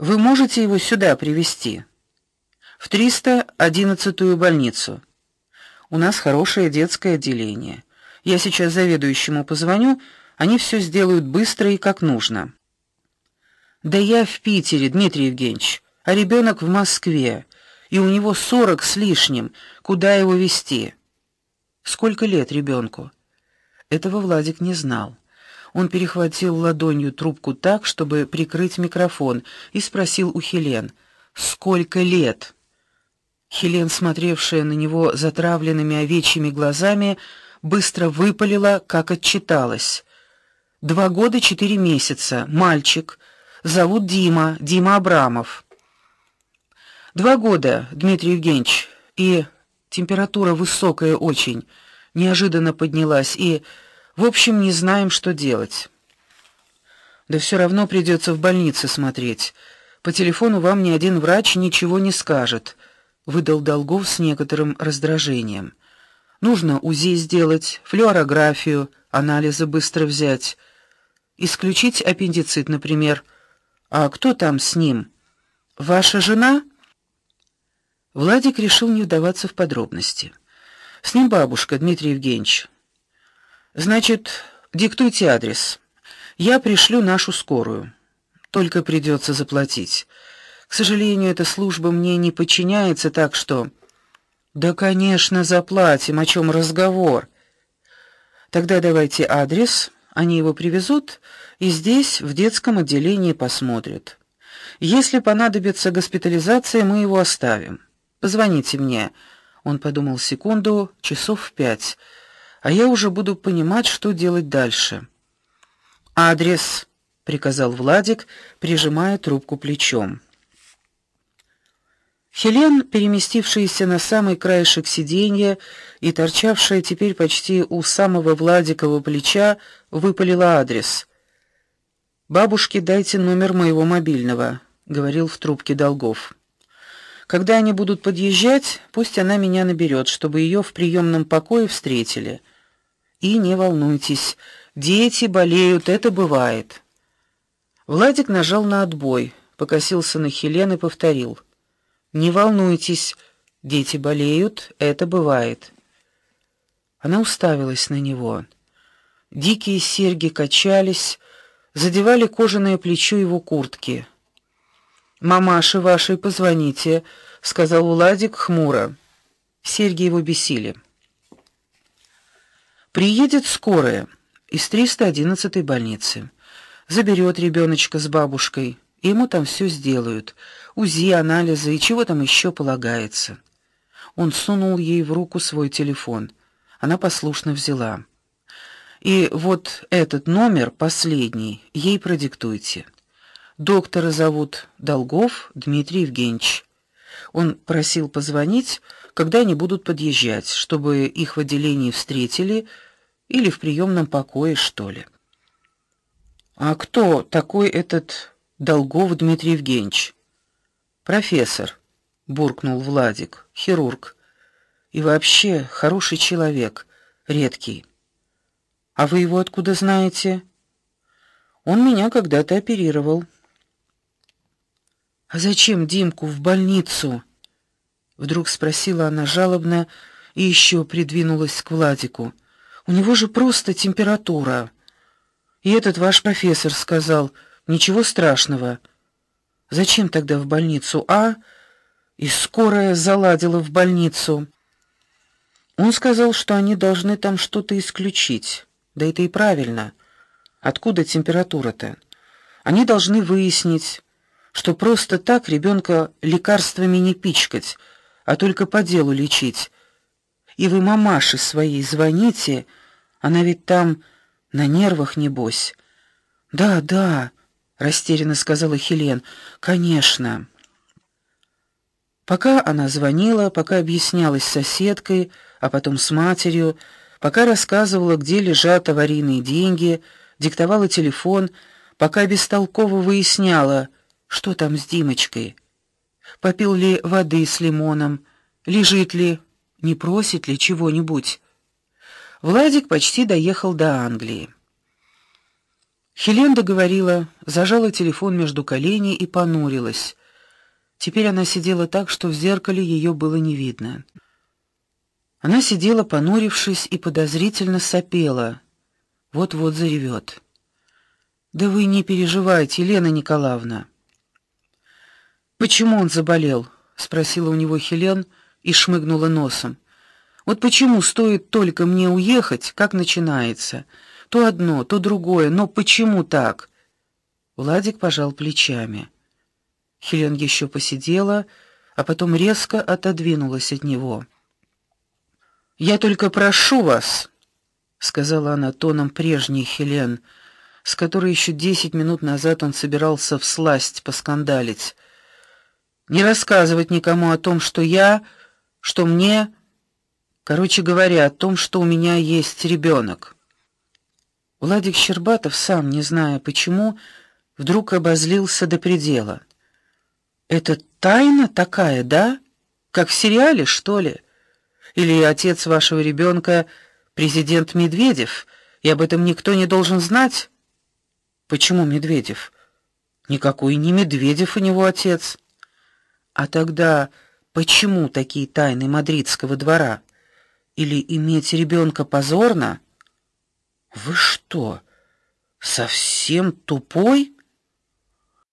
Вы можете его сюда привезти? В 311-ю больницу. У нас хорошее детское отделение. Я сейчас заведующему позвоню, они все сделают быстро и как нужно. Да я в Питере, Дмитрий Евгеньевич, а ребенок в Москве, и у него сорок с лишним. Куда его везти? Сколько лет ребенку? Этого Владик не знал. Он перехватил ладонью трубку так, чтобы прикрыть микрофон, и спросил у Хелен: "Сколько лет?" Хелен, смотревшая на него затравленными овечьими глазами, быстро выпалила, как отчиталась. «Два года четыре месяца. Мальчик. Зовут Дима, Дима Абрамов. Два года, Дмитрий Евгеньевич, и температура высокая очень. Неожиданно поднялась и, в общем, не знаем, что делать. Да все равно придется в больнице смотреть. По телефону вам ни один врач ничего не скажет, выдал Долгов с некоторым раздражением. Нужно УЗИ сделать, флюорографию, анализы быстро взять, исключить аппендицит, например. А кто там с ним? Ваша жена? Владик решил не вдаваться в подробности. С ним бабушка Дмитрий Евгеньевич. Значит, диктуйте адрес. Я пришлю нашу скорую. Только придется заплатить. К сожалению, эта служба мне не подчиняется, так что Да, конечно, заплатим, о чем разговор. Тогда давайте адрес, они его привезут и здесь в детском отделении посмотрят. Если понадобится госпитализация, мы его оставим. Позвоните мне. Он подумал секунду, часов в пять. А я уже буду понимать, что делать дальше. Адрес, приказал Владик, прижимая трубку плечом. Хелен, переместившаяся на самый краешек сиденья и торчавшая теперь почти у самого Владикова плеча, выпалила адрес. Бабушке дайте номер моего мобильного, говорил в трубке Долгов. Когда они будут подъезжать, пусть она меня наберет, чтобы ее в приемном покое встретили. И не волнуйтесь, дети болеют, это бывает. Владик нажал на отбой, покосился на Хелену и повторил: "Не волнуйтесь, дети болеют, это бывает". Она уставилась на него. Дикие серьги качались, задевали кожаное плечо его куртки. Мамаше вашей позвоните, сказал Уладик хмуро. Серьги его бесили. Приедет скорая из 311-й больницы. Заберет ребеночка с бабушкой, и ему там все сделают: УЗИ, анализы и чего там еще полагается. Он сунул ей в руку свой телефон. Она послушно взяла. И вот этот номер последний ей продиктуйте. Доктора зовут Долгов Дмитрий Евгеньевич. Он просил позвонить, когда они будут подъезжать, чтобы их в отделении встретили или в приемном покое, что ли. А кто такой этот Долгов Дмитрий Евгеньевич? Профессор, буркнул Владик. Хирург. И вообще хороший человек, редкий. А вы его откуда знаете? Он меня когда-то оперировал. А зачем Димку в больницу? вдруг спросила она жалобно и еще придвинулась к Владику. У него же просто температура. И этот ваш профессор сказал: "Ничего страшного". Зачем тогда в больницу, а? И скорая заладила в больницу. Он сказал, что они должны там что-то исключить. Да это и правильно. Откуда температура-то? Они должны выяснить, что просто так ребенка лекарствами не пичкать, а только по делу лечить. И вы мамаше своей звоните, она ведь там на нервах небось. Да, да, растерянно сказала Хелен. Конечно. Пока она звонила, пока объяснялась с соседкой, а потом с матерью, пока рассказывала, где лежат аварийные деньги, диктовала телефон, пока бестолково выясняла, что там с Димочкой? Попил ли воды с лимоном? Лежит ли? Не просит ли чего-нибудь? Владик почти доехал до Англии. Хеленда говорила, зажала телефон между коленей и понурилась. Теперь она сидела так, что в зеркале ее было не видно. Она сидела, понурившись и подозрительно сопела. Вот-вот заревет. Да вы не переживайте, Елена Николаевна. Почему он заболел? спросила у него Хелен и шмыгнула носом. Вот почему стоит только мне уехать, как начинается то одно, то другое, но почему так? Владик пожал плечами. Хелен еще посидела, а потом резко отодвинулась от него. Я только прошу вас, сказала она тоном прежней Хелен, с которой еще десять минут назад он собирался всласть поскандалить. Не рассказывать никому о том, что я, что мне, короче говоря, о том, что у меня есть ребенок. Владик Щербатов, сам не зная почему, вдруг обозлился до предела. Это тайна такая, да? Как в сериале, что ли? Или отец вашего ребенка президент Медведев, и об этом никто не должен знать? Почему Медведев? Никакой не Медведев у него отец. А тогда почему такие тайны мадридского двора? Или иметь ребенка позорно? Вы что, совсем тупой?